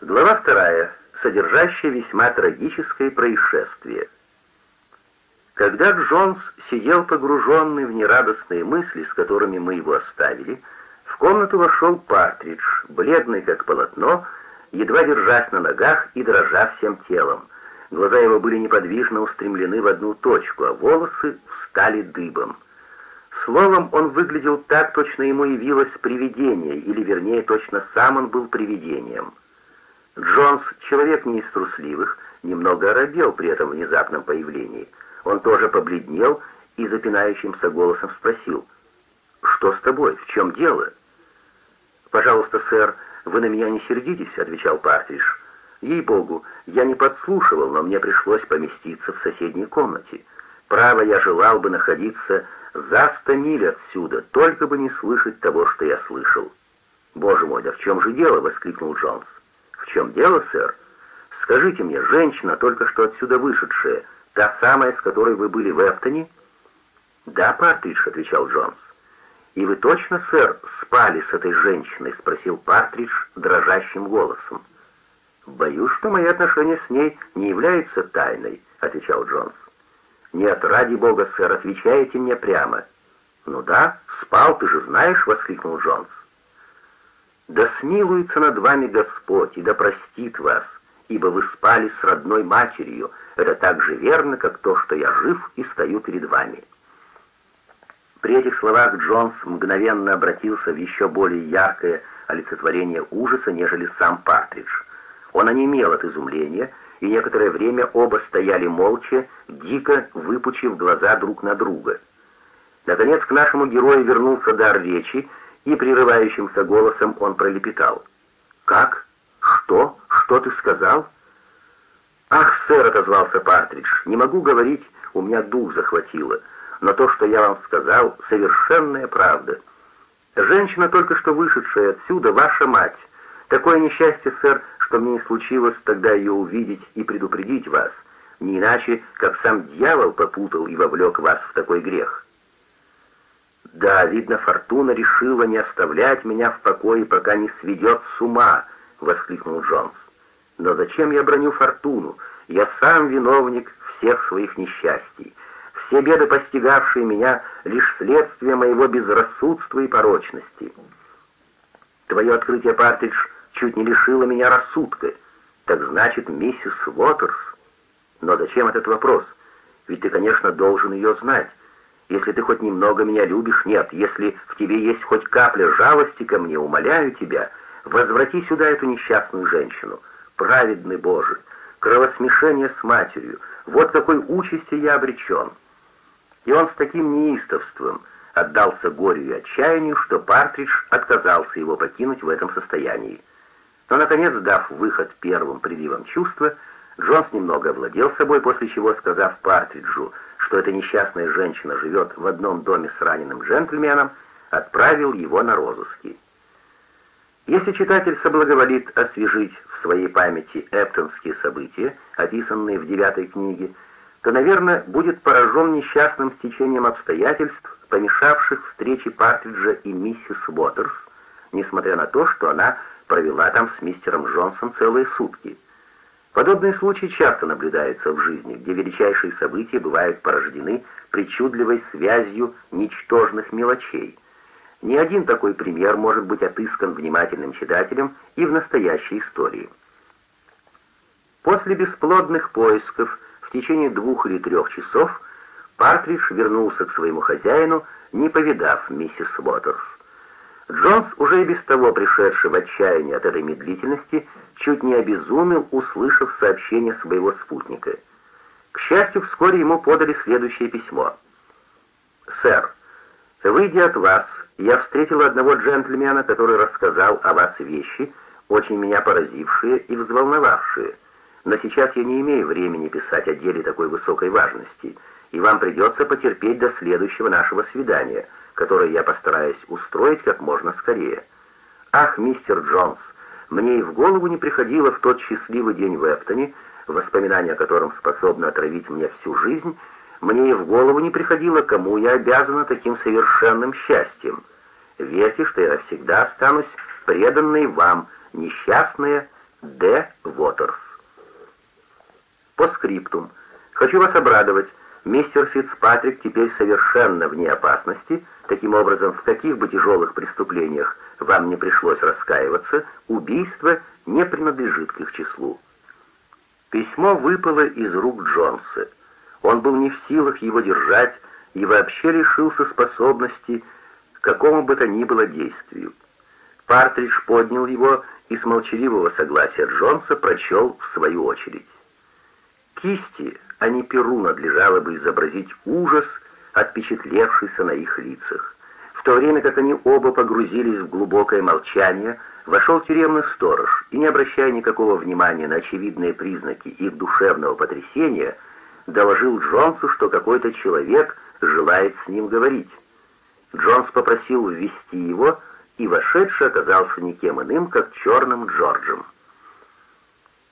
Глава вторая, содержащая весьма трагическое происшествие. Когда Джонс сидел погруженный в нерадостные мысли, с которыми мы его оставили, в комнату вошел Партридж, бледный как полотно, едва держась на ногах и дрожа всем телом. Глаза его были неподвижно устремлены в одну точку, а волосы встали дыбом. Словом, он выглядел так, точно ему явилось привидение, или, вернее, точно сам он был привидением. Джонс, человек не из трусливых, немного оробел при этом внезапном появлении. Он тоже побледнел и запинающимся голосом спросил, «Что с тобой? В чем дело?» «Пожалуйста, сэр, вы на меня не сердитесь», — отвечал Партридж. «Ей-богу, я не подслушивал, но мне пришлось поместиться в соседней комнате. Право, я желал бы находиться за сто миль отсюда, только бы не слышать того, что я слышал». «Боже мой, да в чем же дело?» — воскликнул Джонс. «В чем дело, сэр? Скажите мне, женщина, только что отсюда вышедшая, та самая, с которой вы были в Эптоне?» «Да, Партридж», — отвечал Джонс. «И вы точно, сэр, спали с этой женщиной?» — спросил Партридж дрожащим голосом. «Боюсь, что мои отношения с ней не являются тайной», — отвечал Джонс. «Нет, ради бога, сэр, отвечаете мне прямо». «Ну да, спал, ты же знаешь», — воскликнул Джонс. «Да смилуется над вами Господь и да простит вас, ибо вы спали с родной матерью. Это так же верно, как то, что я жив и стою перед вами». При этих словах Джонс мгновенно обратился в еще более яркое олицетворение ужаса, нежели сам Партридж. Он онемел от изумления, и некоторое время оба стояли молча, дико выпучив глаза друг на друга. Наконец к нашему герою вернулся дар речи, и прерывающимся голосом он пролепетал. «Как? Что? Что ты сказал?» «Ах, сэр!» — отозвался Партридж. «Не могу говорить, у меня дух захватило но то, что я вам сказал, совершенная правда. Женщина, только что вышедшая отсюда, ваша мать. Такое несчастье, сэр, что мне не случилось тогда ее увидеть и предупредить вас, не иначе, как сам дьявол попутал и вовлек вас в такой грех. Да, видно, фортуна решила не оставлять меня в покое, пока не сведет с ума, воскликнул Джонс. Но зачем я броню фортуну? Я сам виновник всех своих несчастий. Все беды, постигавшие меня, лишь следствие моего безрассудства и порочности. Твое открытие, Партридж, чуть не лишило меня рассудка. Так значит, миссис Уотерс. Но зачем этот вопрос? Ведь ты, конечно, должен ее знать. Если ты хоть немного меня любишь, нет, если в тебе есть хоть капля жалости ко мне, умоляю тебя, возврати сюда эту несчастную женщину. Праведный Боже, кровосмешение с матерью, вот какой участи я обречен». И он с таким неистовством отдался горю и отчаянию, что Партридж отказался его покинуть в этом состоянии. Но, наконец, дав выход первым приливам чувства, Джонс немного овладел собой, после чего, сказав Партриджу, что эта несчастная женщина живет в одном доме с раненым джентльменом, отправил его на розыски. Если читатель соблаговолит освежить в своей памяти эптонские события, описанные в девятой книге, то, наверное, будет поражен несчастным стечением обстоятельств, помешавших встрече Партриджа и миссис Уотерс, несмотря на то, что она провела там с мистером Джонсом целые сутки. Подобные случаи часто наблюдаются в жизни, где величайшие события бывают порождены причудливой связью ничтожных мелочей. Ни один такой пример может быть отыскан внимательным читателем и в настоящей истории. После бесплодных поисков в течение двух или трех часов Партридж вернулся к своему хозяину, не повидав миссис Уотерс. Джонс, уже и без того пришедший в отчаяние от этой медлительности, чуть не обезумел, услышав сообщение своего спутника. К счастью, вскоре ему подали следующее письмо. «Сэр, выйдя от вас, я встретил одного джентльмена, который рассказал о вас вещи, очень меня поразившие и взволновавшие. Но сейчас я не имею времени писать о деле такой высокой важности, и вам придется потерпеть до следующего нашего свидания, которое я постараюсь устроить как можно скорее. Ах, мистер Джонс, мне и в голову не приходило в тот счастливый день в Эптоне, воспоминания о котором способны отравить мне всю жизнь, мне и в голову не приходило, кому я обязана таким совершенным счастьем. Верьте, что я навсегда останусь преданной вам, несчастная Д. Уотерс. По скриптум. Хочу вас обрадовать. Мистер Фицпатрик теперь совершенно вне опасности. Таким образом, в каких бы тяжелых преступлениях вам не пришлось раскаиваться, убийство не принадлежит к их числу. Письмо выпало из рук Джонса. Он был не в силах его держать и вообще лишился способности к какому бы то ни было действию. Партридж поднял его и с молчаливого согласия Джонса прочел в свою очередь. Кисти, а не перу, надлежало бы изобразить ужас, отпечатлевшийся на их лицах. В то время как они оба погрузились в глубокое молчание, вошел тюремный сторож и, не обращая никакого внимания на очевидные признаки их душевного потрясения, доложил Джонсу, что какой-то человек желает с ним говорить. Джонс попросил ввести его, и вошедший оказался никем иным, как черным Джорджем.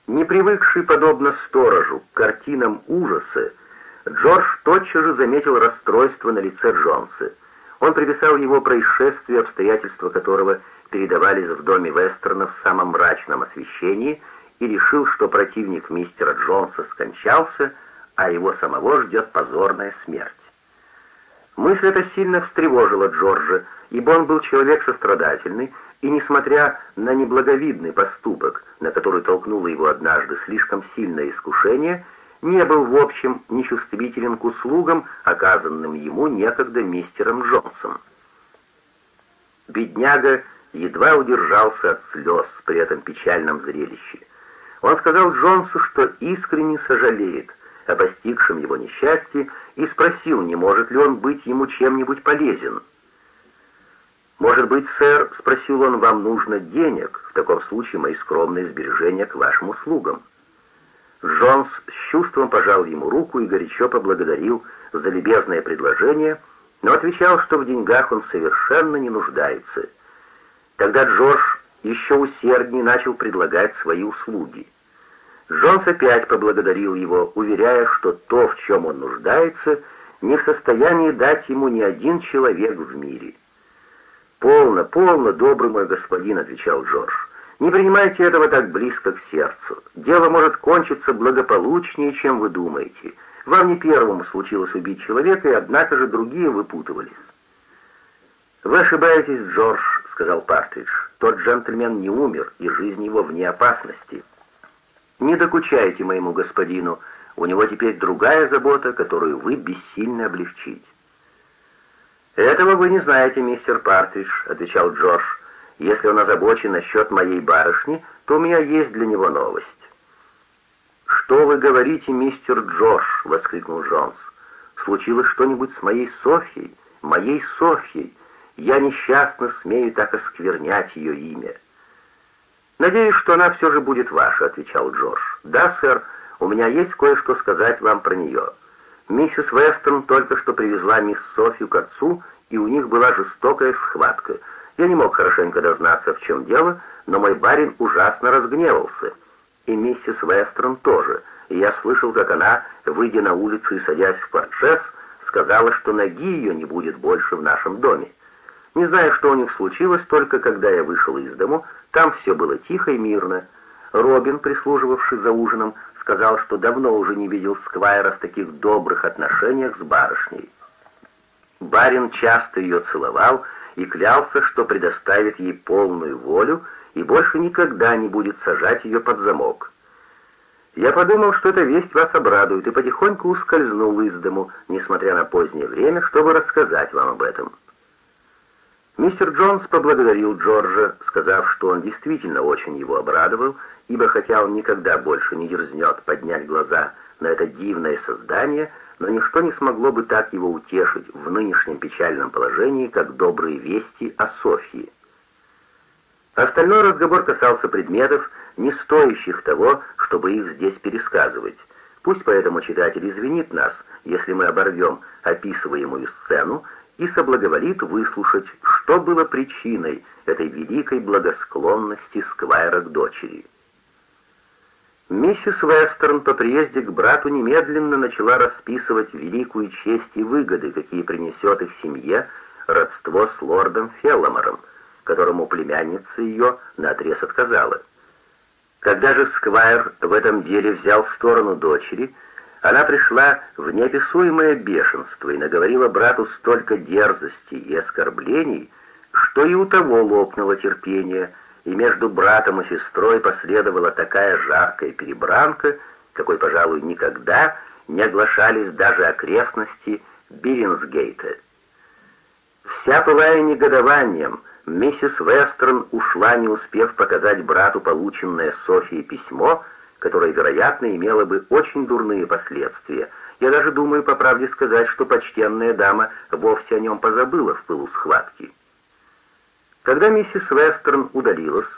Не привыкший, подобно сторожу, к картинам ужаса, Джордж тотчас же заметил расстройство на лице Джонса. Он приписал его происшествию, обстоятельства которого передавались в доме Вестерна в самом мрачном освещении, и решил, что противник мистера Джонса скончался, а его самого ждет позорная смерть. Мысль эта сильно встревожила Джорджа, ибо он был человек сострадательный, и, несмотря на неблаговидный поступок, на который толкнуло его однажды слишком сильное искушение, не был в общем нечувствителен к услугам, оказанным ему некогда мистером Джонсом. Бедняга едва удержался от слез при этом печальном зрелище. Он сказал Джонсу, что искренне сожалеет о постигшем его несчастье и спросил, не может ли он быть ему чем-нибудь полезен. «Может быть, сэр, — спросил он, — вам нужно денег? В таком случае мои скромные сбережения к вашим услугам». Джонс с чувством пожал ему руку и горячо поблагодарил за любезное предложение, но отвечал, что в деньгах он совершенно не нуждается. Тогда Джордж еще усерднее начал предлагать свои услуги. Джонс опять поблагодарил его, уверяя, что то, в чем он нуждается, не в состоянии дать ему ни один человек в мире. «Полно, полно, добрый мой господин», — отвечал Джордж. «Не принимайте этого так близко к сердцу. Дело может кончиться благополучнее, чем вы думаете. Вам не первому случилось убить человека, и однако же другие выпутывались». «Вы ошибаетесь, Джордж», — сказал Партридж. «Тот джентльмен не умер, и жизнь его вне опасности. Не докучайте моему господину, у него теперь другая забота, которую вы бессильны облегчить». «Этого вы не знаете, мистер Партридж», — отвечал Джордж. «Если он озабочен насчет моей барышни, то у меня есть для него новость». «Что вы говорите, мистер Джордж?» — воскликнул Джонс. «Случилось что-нибудь с моей Софьей? Моей Софьей? Я несчастно смею так осквернять ее имя». «Надеюсь, что она все же будет ваша», — отвечал Джордж. «Да, сэр, у меня есть кое-что сказать вам про нее». Миссис Вестон только что привезла мисс Софью к отцу, и у них была жестокая схватка. Я не мог хорошенько дознаться, в чем дело, но мой барин ужасно разгневался. И миссис Вестерн тоже. И я слышал, как она, выйдя на улицу и садясь в портшес, сказала, что ноги ее не будет больше в нашем доме. Не знаю, что у них случилось, только когда я вышел из дому, там все было тихо и мирно. Робин, прислуживавший за ужином, сказал, что давно уже не видел Сквайра в таких добрых отношениях с барышней. Барин часто ее целовал и клялся, что предоставит ей полную волю и больше никогда не будет сажать ее под замок. Я подумал, что эта весть вас обрадует, и потихоньку ускользнул из дому, несмотря на позднее время, чтобы рассказать вам об этом. Мистер Джонс поблагодарил Джорджа, сказав, что он действительно очень его обрадовал, ибо хотя он никогда больше не дерзнет поднять глаза на это дивное создание, но ничто не смогло бы так его утешить в нынешнем печальном положении, как добрые вести о Софье. Остальной разговор касался предметов, не стоящих того, чтобы их здесь пересказывать. Пусть поэтому читатель извинит нас, если мы оборвем описываемую сцену и соблаговолит выслушать, что было причиной этой великой благосклонности Сквайра к дочери. Миссис Вестерн по приезде к брату немедленно начала расписывать великую честь и выгоды, какие принесет их семье родство с лордом Фелломером, которому племянница ее наотрез отказала. Когда же Сквайр в этом деле взял сторону дочери, она пришла в неописуемое бешенство и наговорила брату столько дерзости и оскорблений, что и у того лопнуло терпение, и между братом и сестрой последовала такая жаркая перебранка, какой, пожалуй, никогда не оглашались даже окрестности Биринсгейта. Вся пылая негодованием, миссис Вестерн ушла, не успев показать брату полученное Софией письмо, которое, вероятно, имело бы очень дурные последствия. Я даже думаю, по правде сказать, что почтенная дама вовсе о нем позабыла в пылу схватки. Когда миссис Вестерн удалилась,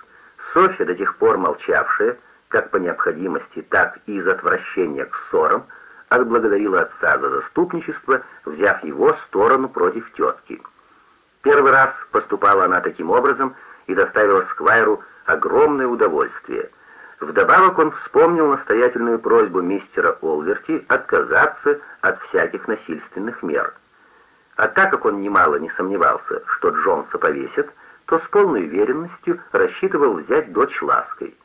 Софья, до тех пор молчавшая, как по необходимости, так и из отвращения к ссорам, отблагодарила отца за заступничество, взяв его сторону против тетки. Первый раз поступала она таким образом и доставила Сквайру огромное удовольствие. Вдобавок он вспомнил настоятельную просьбу мистера Олверти отказаться от всяких насильственных мер. А так как он немало не сомневался, что Джонса повесят, то с полной уверенностью рассчитывал взять дочь лаской.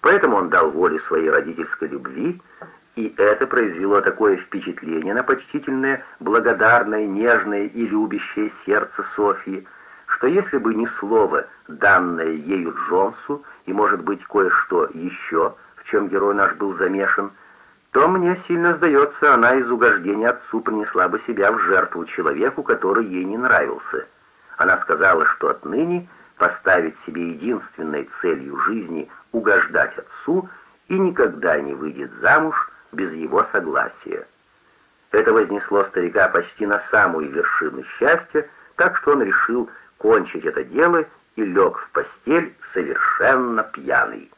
Поэтому он дал волю своей родительской любви и это произвело такое впечатление на почтительное, благодарное, нежное и любящее сердце Софии, что если бы не слово, данное ею Джонсу, и, может быть, кое-что еще, в чем герой наш был замешан, то мне сильно сдается, она из угождения отцу принесла бы себя в жертву человеку, который ей не нравился. Она сказала, что отныне поставит себе единственной целью жизни угождать отцу и никогда не выйдет замуж без его согласия. Это вознесло старика почти на самую вершину счастья, так что он решил кончить это дело и лег в постель совершенно пьяный.